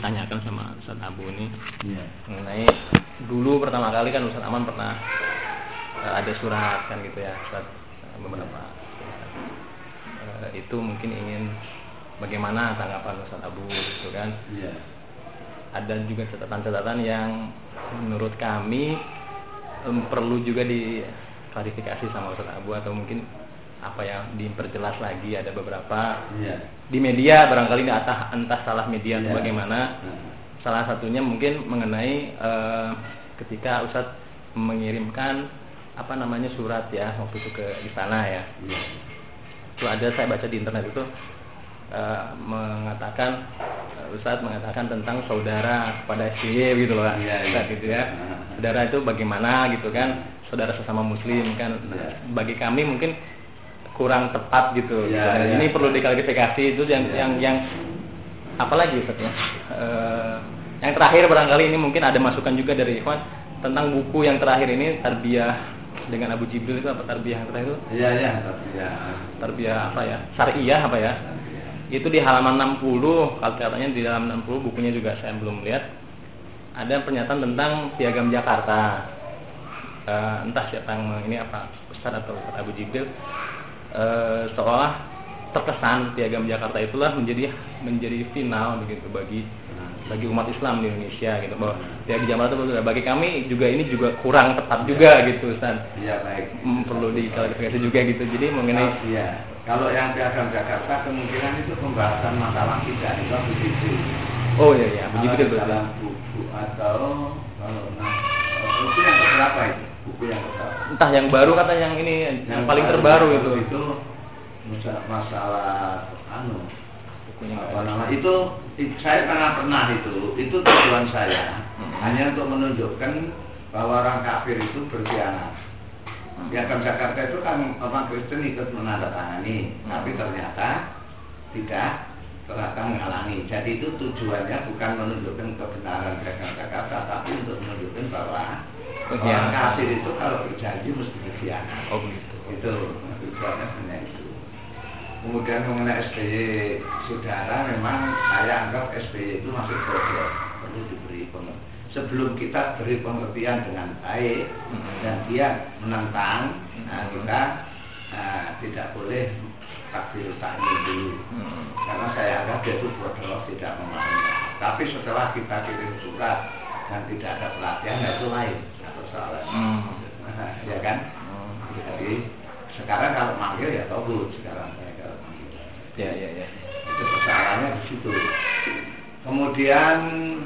ditanyakan sama Ustaz Abu ini Iya. mengenai dulu pertama kali kan Ustaz Aman pernah eh, ada surat kan gitu ya Ustaz eh, beberapa Eh, itu mungkin ingin bagaimana tanggapan Ustaz Abu gitu kan Iya. ada juga catatan-catatan yang menurut kami em, perlu juga diklarifikasi sama Ustaz Abu atau mungkin apa yang diperjelas lagi ada beberapa Iya. di media barangkali ini entah entah salah media atau Iya. bagaimana Nah, salah satunya mungkin mengenai eh, ketika Ustadz mengirimkan apa namanya surat ya waktu itu ke istana ya Iya. itu ada saya baca di internet itu eh, mengatakan Ustadz mengatakan tentang saudara kepada SBY gitu loh. Iya, iya. Ustadz gitu ya Nah. saudara itu bagaimana gitu kan saudara sesama muslim kan Iya. bagi kami mungkin kurang tepat gitu. Dan iya. ini perlu diklarifikasi. Itu yang Iya. yang yang apalagi Ustadz ya? Eh, yang terakhir barangkali ini mungkin ada masukan juga dari Ikhwan tentang buku yang terakhir ini tarbiyah dengan Abu Jibril itu apa? Tarbiyah yang terakhir itu? Iya, iya, tapi ya. tarbiyah apa ya? Syariah apa ya? Itu di halaman 60 kalau katanya di dalam 60 bukunya juga saya belum lihat. Ada pernyataan tentang piagam Jakarta. Eh, entah siapa yang ini apa Ustadz atau Ustadz Abu Jibril eh, seolah terkesan piagam Jakarta itulah menjadi menjadi final begitu bagi bagi umat Islam di Indonesia gitu bahwa piagam Jakarta itu bagi kami juga ini juga kurang tepat juga gitu Ustaz Iya, baik. Hmm, perlu diklarifikasi juga gitu jadi mengenai Iya. Kalau yang piagam Jakarta kemungkinan itu pembahasan masalah tidak itu begitu. oh iya iya Kalau berarti dalam buku atau kalau nah, buku yang keberapa itu? Buku yang entah yang baru kata yang ini yang, paling terbaru itu itu masalah, masalah anu bukunya apa nama itu saya pernah pernah itu itu tujuan saya Hmm. hanya untuk menunjukkan bahwa orang kafir itu berkhianat Piagam Jakarta itu kan orang Kristen ikut menandatangani, Hmm. tapi ternyata tidak ternyata menghalangi. Jadi itu tujuannya bukan menunjukkan kebenaran Piagam Jakarta, tapi untuk menunjukkan bahwa orang Pengkhianatan. kafir itu kalau berjanji mesti berkhianat. oh begitu Itu tujuannya hanya itu. Kemudian mengenai SBY saudara, memang saya anggap SBY itu masih bodoh, perlu diberi pengertian. Sebelum kita beri pengertian dengan baik Mhm. dan dia menentang, nah, Mhm. kita nah, tidak boleh takbir takmir dulu. Hmm. Karena saya anggap dia itu bodoh, tidak memahami. Tapi setelah kita kirim surat dan tidak ada pelatihan, ya itu lain persoalan. Hmm. ya kan? Hmm. Jadi sekarang kalau manggil ya togut sekarang saya kalau manggil. ya ya ya Itu persoalannya di situ. Kemudian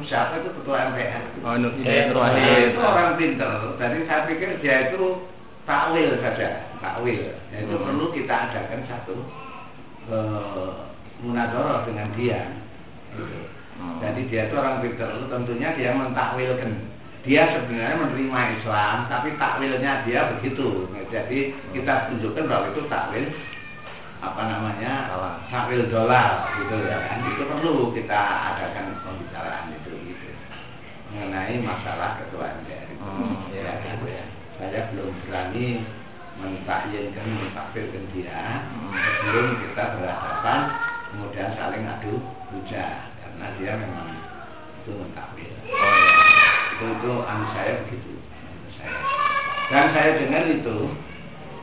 siapa itu ketua MPR? oh Nur Wahid. Dia itu orang pinter. Jadi saya pikir dia itu takwil saja, takwil. Ya, itu Hmm. perlu kita adakan satu eh, munadoroh dengan dia. Gitu. Hmm. Jadi dia itu orang pinter itu tentunya dia mentakwilkan. Dia sebenarnya menerima Islam, tapi takwilnya dia begitu. Jadi kita tunjukkan bahwa itu takwil apa namanya takwil dolar gitu ya kan. Itu perlu kita adakan pembicaraan itu gitu mengenai masalah ketua MPR itu. Hmm, ya, ya kan? ya. Saya belum berani mentakyinkan mentakfirkan dia Hmm. sebelum kita berhadapan kemudian saling adu hujah karena dia memang itu mentakwil oh ya itu itu anu saya begitu saya. Dan saya dengar itu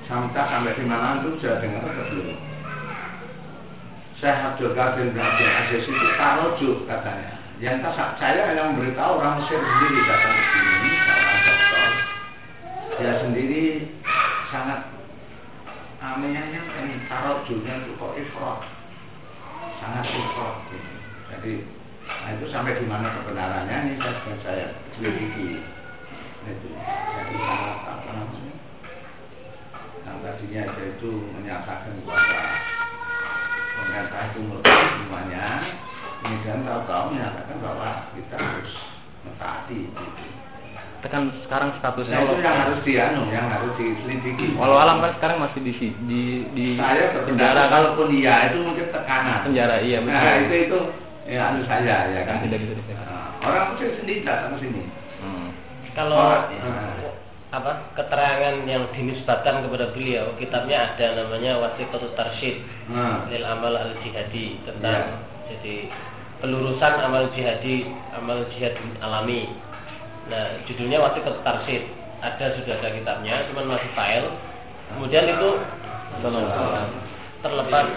sampai sampai di mana itu sudah dengar atau belum? Syekh Abdul Qadir bin Abdul Aziz itu tarojuk katanya. Yang tak- saya hanya memberitahu orang Mesir sendiri datang ke sini seorang dokter. Dia sendiri sangat aminnya kan tarojuknya itu kok ifrat sangat ifrat gitu. Jadi nah itu sampai di mana kebenarannya ini saya sedang saya selidiki itu jadi sangat apa namanya yang tadinya dia itu menyatakan bahwa pemerintah itu merupakan semuanya kemudian tahu-tahu menyatakan bahwa kita harus mentaati gitu. tekan sekarang statusnya Nah, itu yang harus dianu, yang harus diselidiki. walau alam kan sekarang masih di di di saya penjara kalaupun iya itu mungkin tekanan. penjara iya betul Nah itu itu ya anu saya ya kan. Yang tidak bisa disekat. Nah, orang Mesir sendiri datang ke sini. Hmm. Kalau Oh, iya. apa keterangan yang dinisbatkan kepada beliau, kitabnya ada namanya Wasiqatul Tarsyid Nah, lil Amal Al Jihadi tentang jadi pelurusan amal jihadi amal jihad alami nah judulnya waktu tarsid ada sudah ada kitabnya cuman masih file kemudian itu terlepas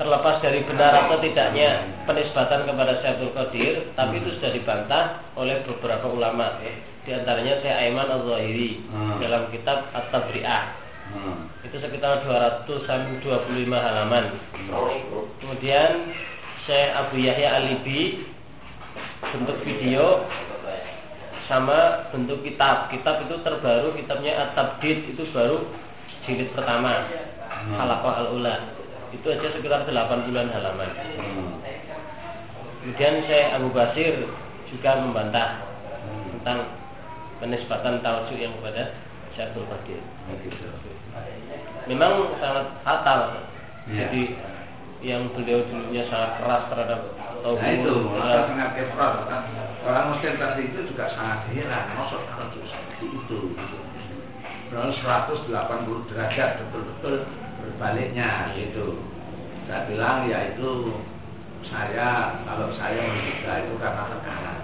terlepas dari benar atau tidaknya penisbatan kepada Syaikhul Qadir, tapi itu sudah dibantah oleh beberapa ulama, di antaranya Syekh Aiman Al-Zahiri hmm. dalam kitab At-Tabri'ah. Hmm. Itu sekitar 225 halaman. Kemudian Syekh Abu Yahya Alibi bentuk video sama bentuk kitab. Kitab itu terbaru, kitabnya At-Tabdid itu baru jilid pertama. Hmm. Halaqah Al-Ula itu aja sekitar 80 halaman. Kemudian saya Abu Basir juga membantah tentang penisbatan tawasud yang kepada Syaikhul Qadir. Memang sangat fatal. Ya. Jadi yang beliau dulunya sangat keras terhadap tauhid. Nah itu, ya. sangat keras. Orang Muslim tadi itu juga sangat heran, maksud seperti itu. Berarti 180 derajat betul-betul berbaliknya gitu. Saya bilang ya itu saya kalau saya menduga itu karena tekanan.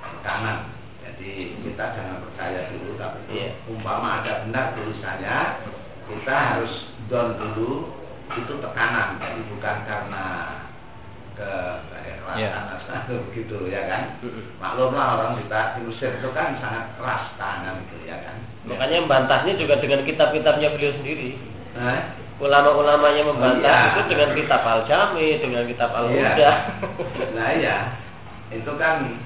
Tekanan. Jadi kita jangan percaya dulu tapi yeah. umpama ada benar tulisannya kita harus down dulu itu tekanan jadi bukan karena ke keikhlasan yeah. begitu ya kan maklumlah orang kita diusir itu kan sangat keras tangan itu ya kan makanya membantahnya juga dengan kitab-kitabnya beliau sendiri ulama-ulamanya membantah oh, iya. itu dengan kitab al-jami, dengan kitab al-huda. Iya. Nah ya, itu kan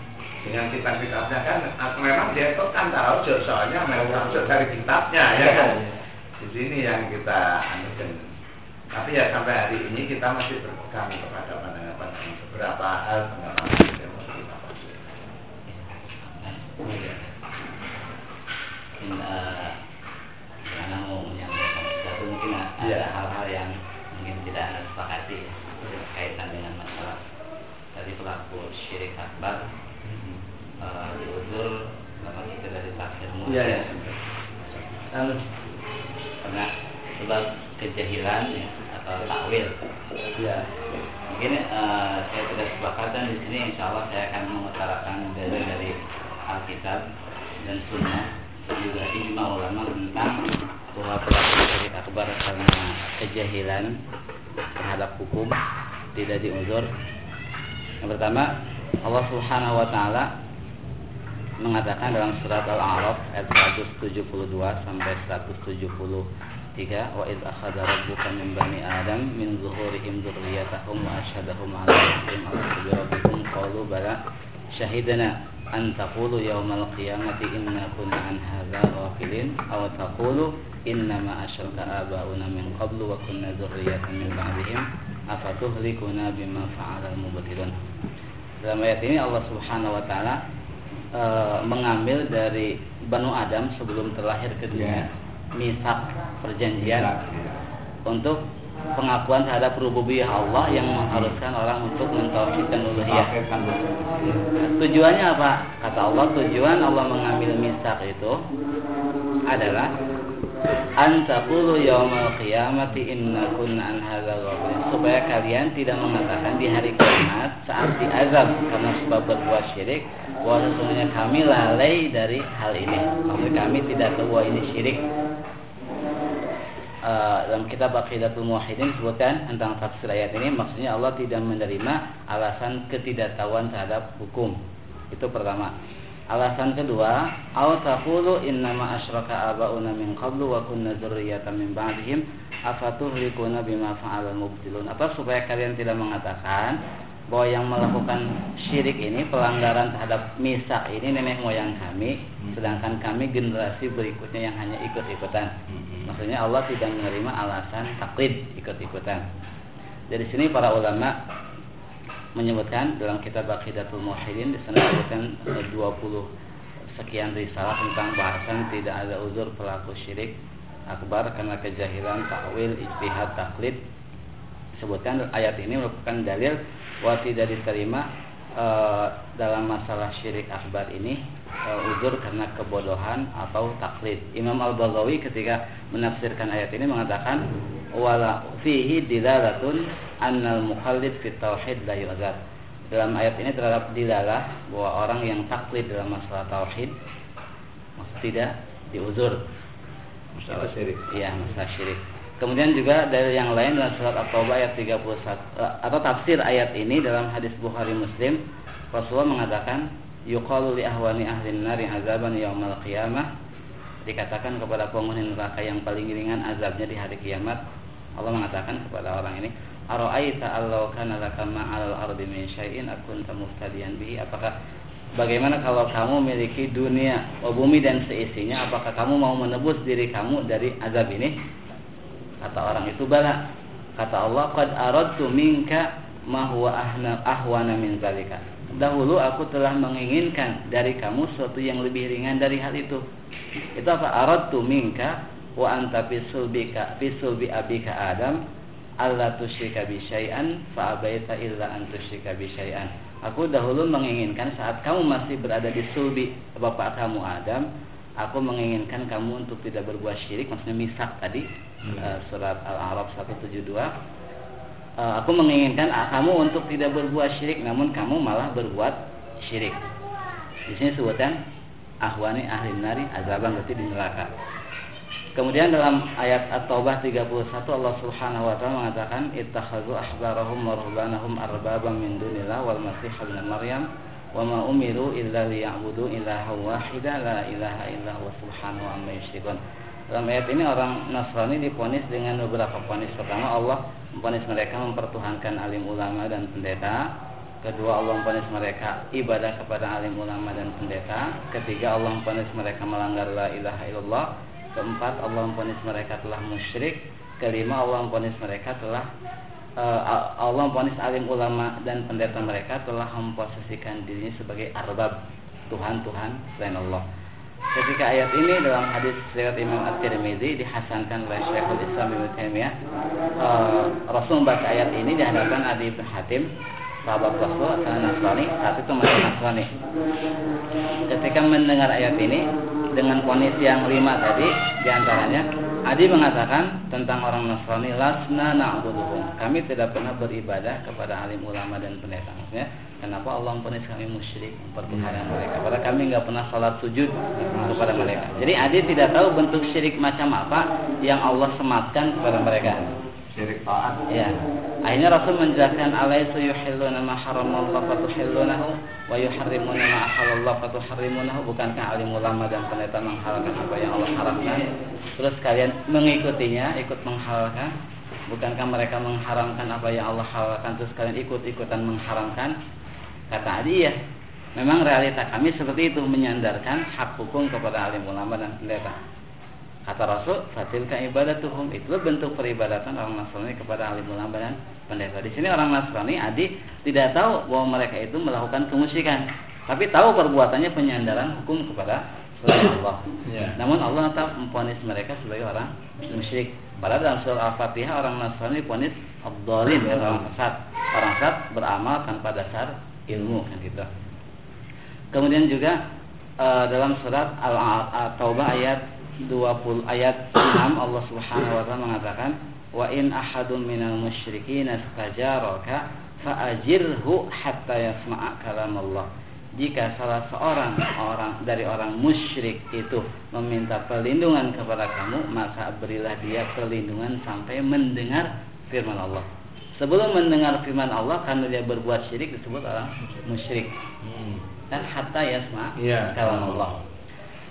dengan kitab-kitabnya kan memang dia itu kan tahu soalnya memang dari kitabnya ya kan. Iya. Di sini yang kita anukan. Tapi ya sampai hari ini kita masih berpegang kepada pandangan-pandangan beberapa hal pendapat yang masih kita. Karena mau yang satu mungkin ada hal-hal yang mungkin tidak anda sepakati ya, berkaitan dengan masalah dari pelaku syirik akbar uh, diuzur lama kita dari tafsir sebab kejahilan ya, atau takwil ya. mungkin uh, saya tidak sepakatan di sini insya Allah saya akan mengutarakan dari dari Alkitab dan Sunnah juga ijma ulama tentang bahwa pelaku syirik akbar karena kejahilan terhadap hukum tidak diuzur. Yang pertama, Allah Subhanahu wa taala mengatakan dalam surat Al-A'raf ayat 172 sampai 173 wa id akhadha rabbuka min bani adam min zuhurihim dzurriyyatahum wa asyhadahum 'ala anfusihim alastu bi rabbikum qalu bala syahidana an taqulu yawmal qiyamati inna kunna an hadza ghafilin aw taqulu innama asyraka abauna min qablu wa kunna dzurriyyatan min ba'dihim afatuhlikuna bima fa'ala al-mubtilun dalam ayat ini Allah Subhanahu wa taala e, mengambil dari Banu Adam sebelum terlahir ke dunia yeah. Misak perjanjian yeah. untuk pengakuan terhadap rububiyah Allah yang mengharuskan orang untuk mentauhidkan uluhiyah. Tujuannya apa? Kata Allah, tujuan Allah mengambil misak itu adalah Antaqulu yaumal qiyamati inna kunna an hadzal supaya kalian tidak mengatakan di hari kiamat saat diazab karena sebab berbuat syirik bahwa sesungguhnya kami lalai dari hal ini. Maksud kami tidak tahu ini syirik. Uh, dalam kitab Aqidatul Muwahhidin disebutkan tentang tafsir ayat ini maksudnya Allah tidak menerima alasan ketidaktahuan terhadap hukum. Itu pertama. Alasan kedua, au taqulu innama asyraka abauna min qablu wa kunna dzurriyyatan min ba'dihim afatuhlikuna bima fa'alal mubtilun. Atau supaya kalian tidak mengatakan bahwa yang melakukan syirik ini pelanggaran terhadap misak ini nenek moyang kami, sedangkan kami generasi berikutnya yang hanya ikut-ikutan. Maksudnya Allah tidak menerima alasan taklid ikut-ikutan. Dari sini para ulama menyebutkan dalam kitab Aqidatul Muwahhidin di sana disebutkan 20 eh, sekian risalah tentang bahasan tidak ada uzur pelaku syirik akbar karena kejahilan, takwil, ijtihad, taklid. Sebutkan ayat ini merupakan dalil tidak diterima e, dalam masalah syirik akbar ini e, uzur karena kebodohan atau taklid. Imam Al-Baghawi ketika menafsirkan ayat ini mengatakan wala fihi dilalatun annal mukhallid fi tauhid la yu'zar. Dalam ayat ini terdapat dilalah bahwa orang yang taklid dalam masalah tauhid tidak diuzur. Masalah syirik. Iya, masalah syirik. Kemudian juga dari yang lain dalam surat At-Taubah ayat 31 eh, atau tafsir ayat ini dalam hadis Bukhari Muslim Rasulullah mengatakan yuqalu li ahwani ahli nari azaban yaumal qiyamah. Dikatakan kepada penghuni neraka yang paling ringan azabnya di hari kiamat. Allah mengatakan kepada orang ini ara'aita allau kana laka ma'al ardi min syai'in akunta muftadiyan bihi? Apakah bagaimana kalau kamu memiliki dunia oh, bumi dan seisinya apakah kamu mau menebus diri kamu dari azab ini Kata orang itu bala. Kata Allah, "Qad aradtu minka ma huwa ahna ahwana min zalika." Dahulu aku telah menginginkan dari kamu sesuatu yang lebih ringan dari hal itu. Itu apa? Aradtu minka wa anta fi sulbika fi sulbi abika Adam alla tusyrika bi syai'an fa abaita illa an tusyrika bi syai'an. Aku dahulu menginginkan saat kamu masih berada di sulbi bapak kamu Adam, aku menginginkan kamu untuk tidak berbuat syirik, maksudnya misak tadi, hmm. uh, surat Al-A'raf 172 uh, aku menginginkan kamu untuk tidak berbuat syirik namun kamu malah berbuat syirik. Di sini sebutan ahwani ahli nari azaban berarti di neraka. Kemudian dalam ayat At-Taubah 31 Allah Subhanahu wa taala mengatakan ittakhadhu ahbarahum wa ruhbanahum arbaban min dunillah wal masih ibn Maryam wa ma umiru illa liya'budu ilaha wahida la ilaha illa huwa subhanahu amma yusyrikun. Dalam ayat ini orang Nasrani diponis dengan beberapa ponis. Pertama Allah memponis mereka mempertuhankan alim ulama dan pendeta. Kedua Allah memponis mereka ibadah kepada alim ulama dan pendeta. Ketiga Allah memponis mereka melanggar la ilaha illallah. Keempat Allah memponis mereka telah musyrik. Kelima Allah memponis mereka telah Allah memponis alim ulama dan pendeta mereka telah memposisikan dirinya sebagai arbab Tuhan-Tuhan selain Allah. Ketika ayat ini dalam hadis riwayat Imam At-Tirmizi dihasankan oleh Syekhul Islam Ibnu Taimiyah, uh, Rasul membaca ayat ini di hadapan Adi bin Hatim, sahabat Rasul asal Nasrani, saat itu masih Nasrani. Ketika mendengar ayat ini dengan kondisi yang lima tadi, di antaranya Adi mengatakan tentang orang Nasrani, lasna na'buduhum. Kami tidak pernah beribadah kepada alim ulama dan pendeta. Maksudnya, Kenapa Allah mempunyai kami musyrik mempertuhankan mereka? Padahal kami nggak pernah sholat sujud kepada mereka. Jadi Adi tidak tahu bentuk syirik macam apa yang Allah sematkan kepada mereka. Syirik taat. Ya. Akhirnya Rasul menjelaskan alaisu yuhilluna ma haramallahu fa tuhillunahu wa yuharrimuna ma ahallallahu fa tuharrimunahu. Bukankah alim ulama dan pendeta menghalalkan apa yang Allah haramkan? Terus kalian mengikutinya, ikut menghalalkan? Bukankah mereka mengharamkan apa yang Allah halalkan terus kalian ikut-ikutan mengharamkan? Kata Adi ya, memang realita kami seperti itu menyandarkan hak hukum kepada alim ulama dan pendeta. Kata Rasul, fatilka ibadatuhum itu bentuk peribadatan orang Nasrani kepada alim ulama dan pendeta. Di sini orang Nasrani Adi tidak tahu bahwa mereka itu melakukan kemusyrikan, tapi tahu perbuatannya penyandaran hukum kepada selain Allah. Ya. Namun Allah tetap memponis mereka sebagai orang musyrik. Padahal dalam surah Al-Fatihah orang Nasrani diponis abdolin, orang sesat. Orang sesat beramal tanpa dasar ilmu kan gitu. Kemudian juga uh, dalam surat Al-Taubah ayat 20 ayat 6 Allah Subhanahu wa taala mengatakan wa in ahadun minal musyrikin istajaraka fa'ajirhu hatta yasma'a kalam Allah. Jika salah seorang orang dari orang musyrik itu meminta perlindungan kepada kamu, maka berilah dia perlindungan sampai mendengar firman Allah sebelum mendengar firman Allah karena dia berbuat syirik disebut orang musyrik. Hmm. Dan hatta yasma yeah. kalam Allah.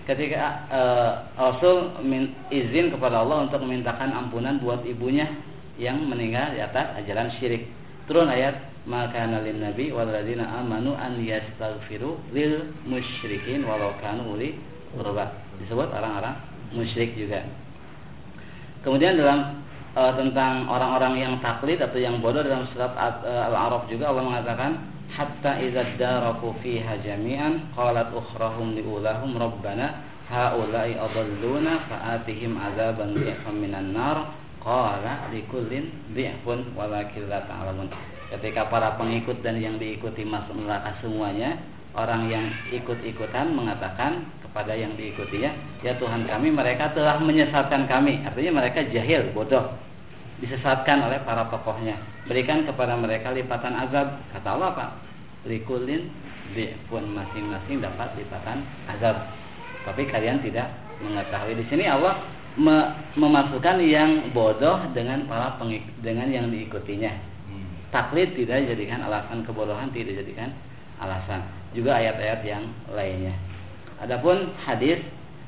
Ketika uh, Rasul min, izin kepada Allah untuk memintakan ampunan buat ibunya yang meninggal di atas ajaran syirik. Turun ayat maka nalin nabi waladina amanu an yastaghfiru lil musyrikin walau kanu uli Disebut orang-orang musyrik juga. Kemudian dalam uh, tentang orang-orang yang taklid atau yang bodoh dalam surat uh, Al-A'raf juga Allah mengatakan hatta idza daraku fiha jami'an qalat ukhrahum liulahum rabbana haula'i adalluna fa'atihim adzaban dhi'fan minan nar qala likullin dhi'fun walakin la ta'lamun ketika para pengikut dan yang diikuti masuk neraka semuanya orang yang ikut-ikutan mengatakan kepada yang diikutinya, ya Tuhan kami mereka telah menyesatkan kami. Artinya mereka jahil, bodoh. Disesatkan oleh para tokohnya. Berikan kepada mereka lipatan azab. Kata Allah Pak, likulin pun masing-masing dapat lipatan azab. Tapi kalian tidak mengetahui di sini Allah me memasukkan yang bodoh dengan para pengik dengan yang diikutinya. Hmm. Taklid tidak dijadikan alasan kebodohan, tidak dijadikan alasan. Juga ayat-ayat yang lainnya. Adapun hadis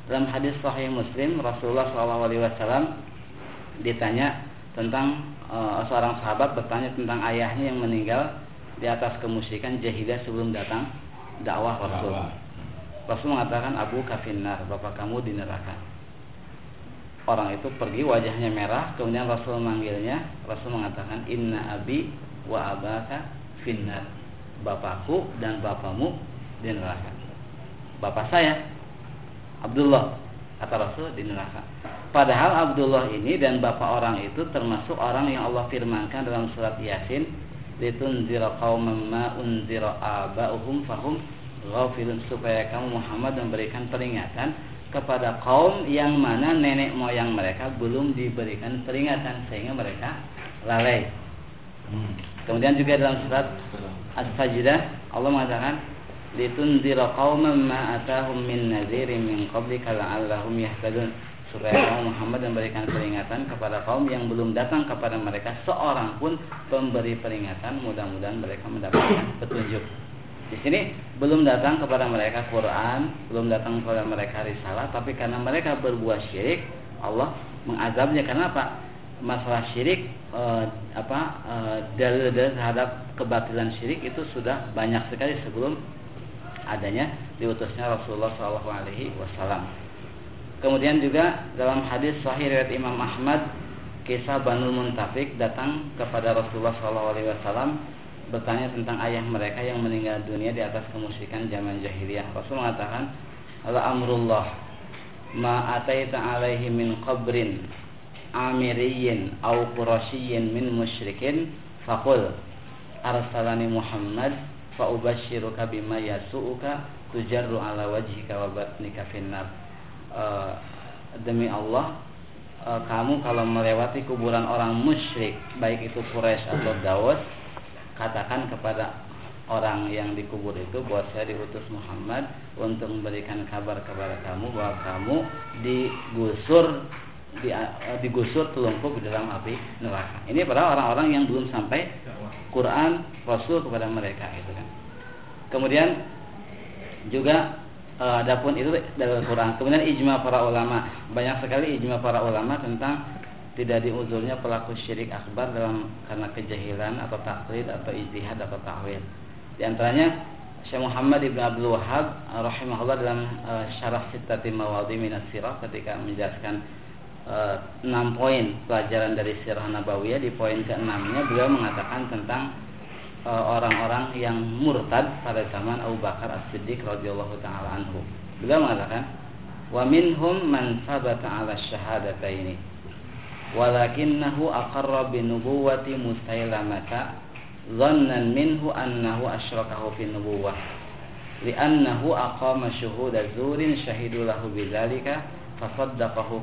dalam hadis Sahih Muslim Rasulullah SAW ditanya tentang uh, seorang sahabat bertanya tentang ayahnya yang meninggal di atas kemusyrikan jahiliyah sebelum datang dakwah Rasul. Rasul mengatakan Abu Kafinar, bapak kamu di neraka. Orang itu pergi wajahnya merah, kemudian Rasul memanggilnya. Rasul mengatakan Inna abi wa abaka finnar. Bapakku dan bapamu di neraka. Bapak saya Abdullah kata Rasul di neraka. Padahal Abdullah ini dan bapak orang itu termasuk orang yang Allah firmankan dalam surat Yasin litunzira qauman ma unzira aba'uhum fahum ghafilun supaya kamu Muhammad memberikan peringatan kepada kaum yang mana nenek moyang mereka belum diberikan peringatan sehingga mereka lalai. Hmm. Kemudian juga dalam surat As-Sajdah Allah mengatakan litunzira qauman ma atahum min nadhirin min qablika la'allahum yahtadun supaya kaum Muhammad memberikan peringatan kepada kaum yang belum datang kepada mereka seorang pun pemberi peringatan mudah-mudahan mereka mendapatkan petunjuk. Di sini belum datang kepada mereka Quran belum datang kepada mereka risalah tapi karena mereka berbuat syirik Allah mengazabnya. Karena apa? Masalah syirik eh, apa eh, dalil-dalil terhadap kebatilan syirik itu sudah banyak sekali sebelum adanya diutusnya Rasulullah SAW Kemudian juga dalam hadis sahih riwayat Imam Ahmad kisah Banul Muntafik datang kepada Rasulullah SAW bertanya tentang ayah mereka yang meninggal dunia di atas kemusyrikan zaman jahiliyah. Rasul mengatakan, "Allah amrullah ma ataita alaihi min qabrin amiriyin au qurasyiyin min musyrikin faqul arsalani Muhammad fa ubashiruka bima yasu'uka tujarru ala wajhika wa batnika finnar." Uh, demi Allah uh, kamu kalau melewati kuburan orang musyrik baik itu Quraisy atau Daud katakan kepada orang yang dikubur itu bahwa saya diutus Muhammad untuk memberikan kabar kepada kamu bahwa kamu digusur di, uh, digusur telungkup di dalam api neraka. Ini pada orang-orang yang belum sampai Quran Rasul kepada mereka itu kan. Kemudian juga adapun itu dari Al-Quran. Kemudian ijma para ulama. Banyak sekali ijma para ulama tentang tidak diuzurnya pelaku syirik akbar dalam karena kejahilan atau taklid atau ijtihad atau takwil. Di antaranya Syekh Muhammad Ibn Abdul Wahab rahimahullah dalam uh, syarah Sittati Mawadhi Minas Sirah ketika menjelaskan enam poin pelajaran dari Sirah Nabawiyah di poin ke-6-nya beliau mengatakan tentang Eh, orang-orang yang murtad pada zaman Abu Bakar As-Siddiq radhiyallahu taala anhu. Beliau mengatakan, "Wa minhum man sabata 'ala syahadataini walakinnahu aqarra bi nubuwwati Musailamata dhannan minhu annahu asyrakahu fi nubuwwah li'annahu aqama syuhuda zurin syahidu lahu bidzalika fasaddaqahu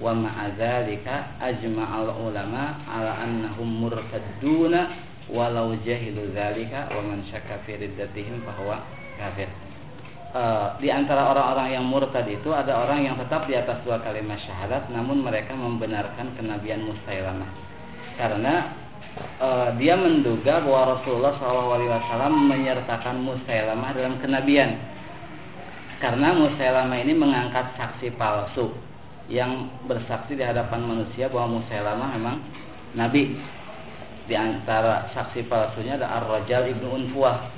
wa ma'adzalika ajma'al ulama ala annahum murtadduna walau jahilu dzalika wa man syakka fi riddatihim fahuwa kafir. Uh, di antara orang-orang yang murtad itu ada orang yang tetap di atas dua kalimat syahadat namun mereka membenarkan kenabian Musailamah karena uh, dia menduga bahwa Rasulullah SAW menyertakan Musailamah dalam kenabian. Karena Musailamah ini mengangkat saksi palsu yang bersaksi di hadapan manusia bahwa Musailamah memang nabi. Di antara saksi palsunya ada Ar-Rajal Ibnu Unfuah,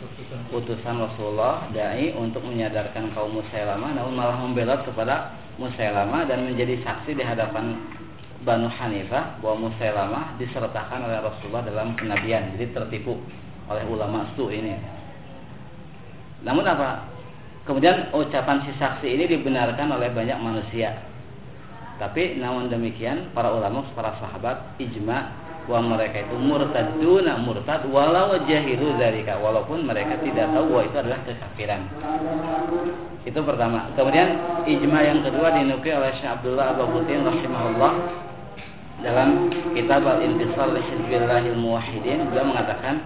utusan Rasulullah dai untuk menyadarkan kaum Musailamah namun malah membelot kepada Musailamah dan menjadi saksi di hadapan Banu Hanifah bahwa Musailamah disertakan oleh Rasulullah dalam kenabian. Jadi tertipu oleh ulama stu ini. Namun apa? Kemudian ucapan si saksi ini dibenarkan oleh banyak manusia tapi namun demikian para ulama, para sahabat ijma bahwa mereka itu murtaduna murtad walau jahilu zalika walaupun mereka tidak tahu bahwa itu adalah kekafiran. Itu pertama. Kemudian ijma yang kedua dinukil oleh Syekh Abdullah Abu Butin rahimahullah dalam kitab Al-Intisar li Hizbillahil Muwahhidin beliau mengatakan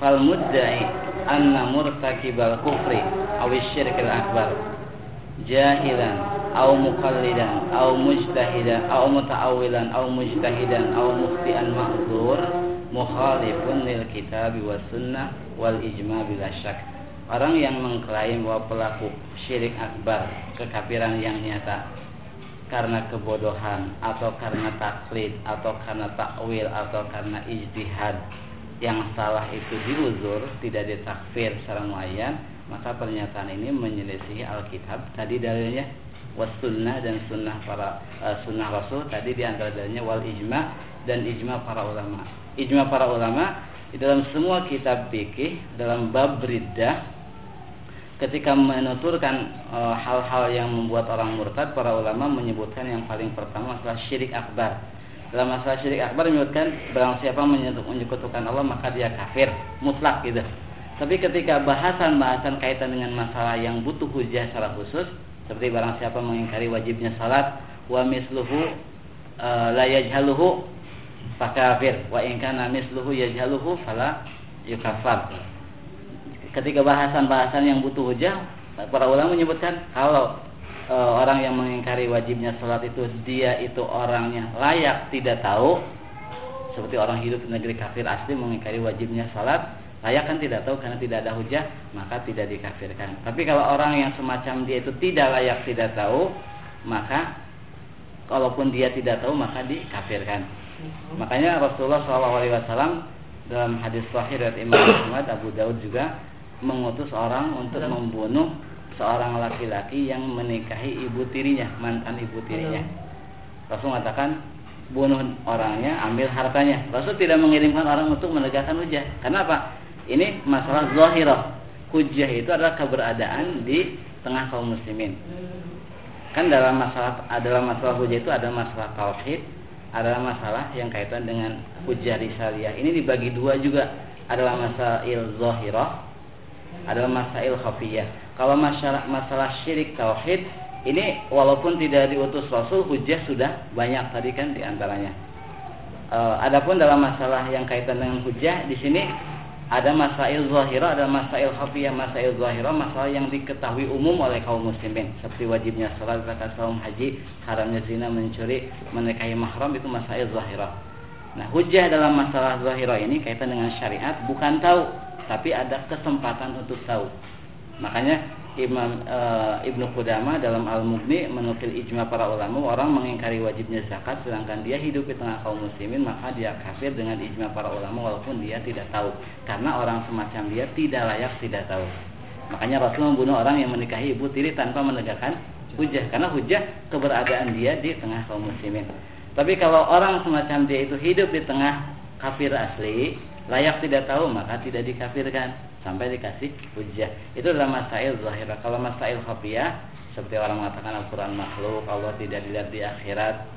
fal mudda'i anna murtakibal kufri aw syirkil akbar jahilan mujtahidan aw muta'awwilan aw mujtahidan aw muftian ma'dzur mukhalifun lil kitab was sunnah wal ijma' bila syak. Orang yang mengklaim bahwa pelaku syirik akbar kekafiran yang nyata karena kebodohan atau karena taklid atau karena takwil atau karena ijtihad yang salah itu diuzur tidak ditakfir secara muayyan maka pernyataan ini menyelesaikan Alkitab. Tadi dalilnya was sunnah dan sunnah para uh, sunnah rasul tadi di antara dalilnya wal ijma dan ijma para ulama ijma para ulama di dalam semua kitab fikih dalam bab riddah ketika menuturkan e, hal-hal e, yang membuat orang murtad, para ulama menyebutkan yang paling pertama adalah syirik akbar. Dalam masalah syirik akbar menyebutkan barang siapa menyekutukan Allah maka dia kafir mutlak gitu. Tapi ketika bahasan-bahasan kaitan dengan masalah yang butuh hujah secara khusus, seperti barang siapa mengingkari wajibnya salat, wa misluhu e, la yajhaluhu fakafir, wa in kana misluhu yajhaluhu fala yukafar ketika bahasan-bahasan yang butuh hujah para ulama menyebutkan kalau e, orang yang mengingkari wajibnya sholat itu dia itu orangnya layak tidak tahu seperti orang hidup di negeri kafir asli mengingkari wajibnya sholat layak kan tidak tahu karena tidak ada hujah maka tidak dikafirkan tapi kalau orang yang semacam dia itu tidak layak tidak tahu maka kalaupun dia tidak tahu maka dikafirkan makanya Rasulullah SAW dalam hadis sahih dari Imam Ahmad Abu Daud juga mengutus orang untuk membunuh seorang laki-laki yang menikahi ibu tirinya, mantan ibu tirinya. Rasul mengatakan bunuh orangnya, ambil hartanya. Rasul tidak mengirimkan orang untuk menegakkan hujah. Kenapa? Ini masalah zahirah. Hujah itu adalah keberadaan di tengah kaum muslimin. Kan dalam masalah adalah masalah hujah itu ada masalah tauhid, adalah masalah yang kaitan dengan hujah risaliyah. Ini dibagi dua juga. Adalah masalah zahirah adalah masail khafiyah. Kalau masalah masalah syirik tauhid ini walaupun tidak diutus Rasul hujah sudah banyak tadi kan di antaranya. E, adapun dalam masalah yang kaitan dengan hujah di sini ada masail zahirah, ada masail khafiyah, masail zahirah, masalah yang diketahui umum oleh kaum muslimin seperti wajibnya salat, zakat, saum, haji, haramnya zina, mencuri, menikahi mahram itu masail zahirah. Nah, hujah dalam masalah zahirah ini kaitan dengan syariat bukan tahu tapi ada kesempatan untuk tahu. Makanya Imam e, Ibnu Qudamah dalam Al-Mughni menukil ijma para ulama orang mengingkari wajibnya zakat sedangkan dia hidup di tengah kaum muslimin maka dia kafir dengan ijma para ulama walaupun dia tidak tahu karena orang semacam dia tidak layak tidak tahu. Makanya Rasul membunuh orang yang menikahi ibu tiri tanpa menegakkan hujah karena hujah keberadaan dia di tengah kaum muslimin. Tapi kalau orang semacam dia itu hidup di tengah kafir asli, layak tidak tahu maka tidak dikafirkan sampai dikasih hujah. Itu adalah masail zahirah. Kalau masail khafiyah seperti orang mengatakan Al-Qur'an makhluk, Allah tidak dilihat di akhirat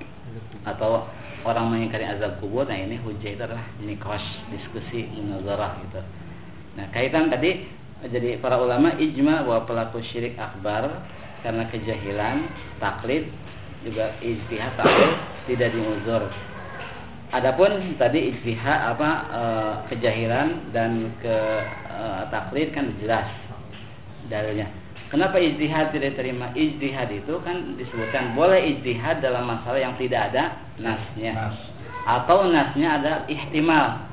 atau orang mengingkari azab kubur, nah ini hujah itu adalah nikosh, diskusi, munazarah gitu. Nah, kaitan tadi jadi para ulama ijma bahwa pelaku syirik akbar karena kejahilan, taklid juga ijtihad tidak diuzur Adapun tadi ijtihad apa e, kejahilan dan ke e, taklid kan jelas dalilnya. Kenapa ijtihad tidak terima? Ijtihad itu kan disebutkan boleh ijtihad dalam masalah yang tidak ada nasnya. Nas. Atau nasnya ada ihtimal.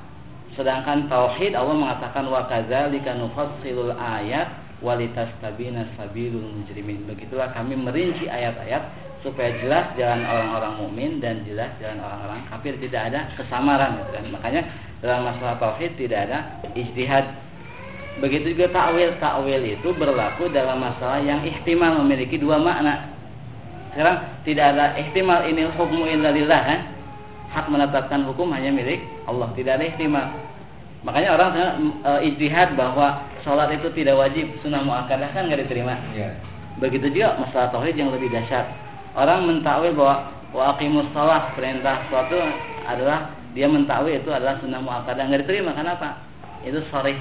Sedangkan tauhid Allah mengatakan wa kadzalika nufassilul ayat walitastabina sabilul mujrimin. Begitulah kami merinci ayat-ayat supaya jelas jalan orang-orang mukmin dan jelas jalan orang-orang kafir tidak ada kesamaran gitu kan. Makanya dalam masalah tauhid tidak ada ijtihad. Begitu juga takwil, takwil itu berlaku dalam masalah yang ihtimal memiliki dua makna. Sekarang tidak ada ihtimal ini hukum lillah kan? Hak menetapkan hukum hanya milik Allah, tidak ada ihtimal. Makanya orang e, ijtihad bahwa sholat itu tidak wajib, sunnah muakkadah kan nggak diterima. Ya. Begitu juga masalah tauhid yang lebih dahsyat. Orang mentakwil bahwa wa aqimus shalah perintah suatu adalah dia mentakwil itu adalah sunnah muakkadah nggak diterima. Kenapa? Itu sorry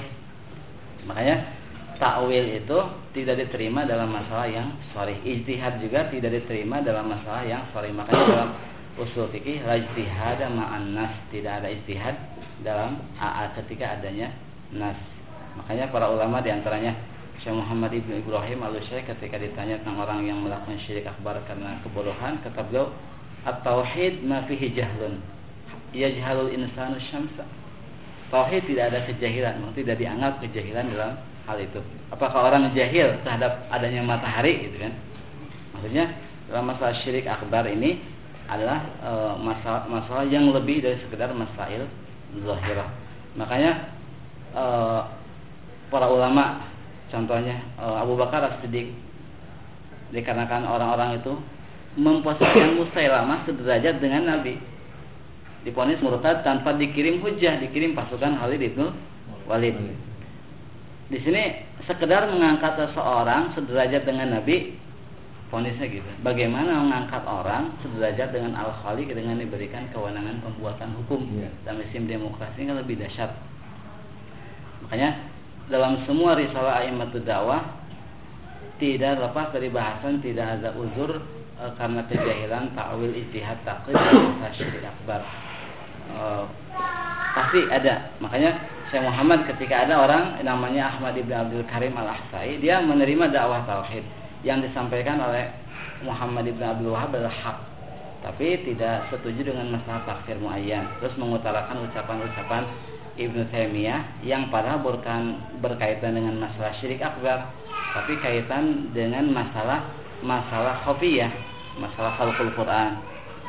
makanya takwil itu tidak diterima dalam masalah yang sorry ijtihad juga tidak diterima dalam masalah yang sorry makanya dalam usul fikih la ijtihad ma'an nas. Tidak ada ijtihad dalam AA ketika adanya nas makanya para ulama di antaranya Syekh Muhammad Ibnu Ibrahim al ketika ditanya tentang orang yang melakukan syirik akbar karena kebodohan kata beliau at-tauhid ma fihi jahlun yajhalul insanu syamsa. Tauhid tidak ada kejahilan tidak dianggap kejahilan dalam hal itu. Apakah orang jahil terhadap adanya matahari gitu kan? Maksudnya dalam masalah syirik akbar ini adalah e, masalah masalah yang lebih dari sekedar masail zahirah. Makanya e, para ulama contohnya e, Abu Bakar As-Siddiq dikarenakan orang-orang itu memposisikan Musailamah sederajat dengan Nabi diponis murtad tanpa dikirim hujah dikirim pasukan Khalid itu Walid di sini sekedar mengangkat seseorang sederajat dengan Nabi Ponisnya gitu. Bagaimana mengangkat orang sederajat dengan al khaliq dengan diberikan kewenangan pembuatan hukum yeah. dalam sistem demokrasi kan lebih dahsyat. Makanya dalam semua risalah Aimatul Dakwah tidak lepas dari bahasan tidak ada uzur e, karena kejahilan takwil ijtihad taklid dan syirik akbar. E, pasti ada. Makanya Syekh Muhammad ketika ada orang namanya Ahmad Ibn Abdul Karim Al Ahsai, dia menerima dakwah tauhid yang disampaikan oleh Muhammad Ibn Abdul Wahab adalah hak tapi tidak setuju dengan masalah tafsir muayyan terus mengutarakan ucapan-ucapan Ibnu Taimiyah yang padahal bukan berkaitan dengan masalah syirik akbar tapi kaitan dengan masalah masalah khafiyah masalah khalqul Quran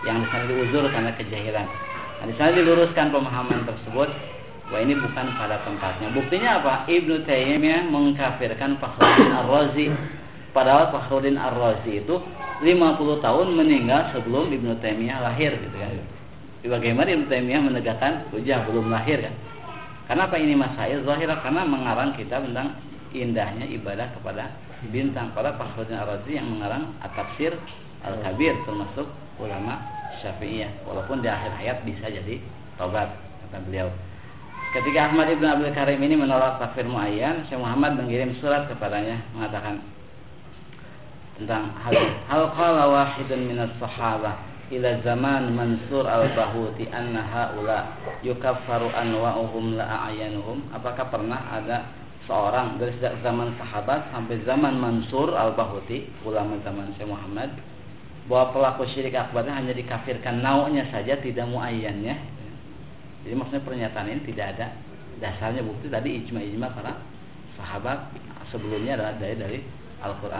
yang di sana diuzur karena kejahilan nah, di sana diluruskan pemahaman tersebut Wah ini bukan pada tempatnya. Buktinya apa? Ibnu Taimiyah mengkafirkan Fakhruddin Ar-Razi Padahal Fakhruddin Ar-Razi itu 50 tahun meninggal sebelum Ibnu Taimiyah lahir gitu kan. Bagaimana Ibnu Taimiyah menegakkan hujah belum lahir kan? Kenapa ini masail zahir? Karena mengarang kita tentang indahnya ibadah kepada bintang. Pada Fakhruddin Ar-Razi yang mengarang At-Tafsir Al-Kabir termasuk ulama Syafi'iyah. Walaupun di akhir hayat bisa jadi tobat kata beliau. Ketika Ahmad Ibn Abdul Karim ini menolak tafsir muayyan, Syekh Muhammad mengirim surat kepadanya mengatakan, tentang hal hal qala wahidun minas sahabah ila zaman Mansur al-Bahuti anna haula yukaffaru anwa'uhum la a'yanuhum. Apakah pernah ada seorang dari sejak zaman sahabat sampai zaman Mansur al-Bahuti ulama zaman Syekh Muhammad bahwa pelaku syirik akbarnya hanya dikafirkan naunya saja tidak muayyannya? Jadi maksudnya pernyataan ini tidak ada dasarnya bukti tadi ijma ijma para sahabat sebelumnya adalah dari dari Al-Quran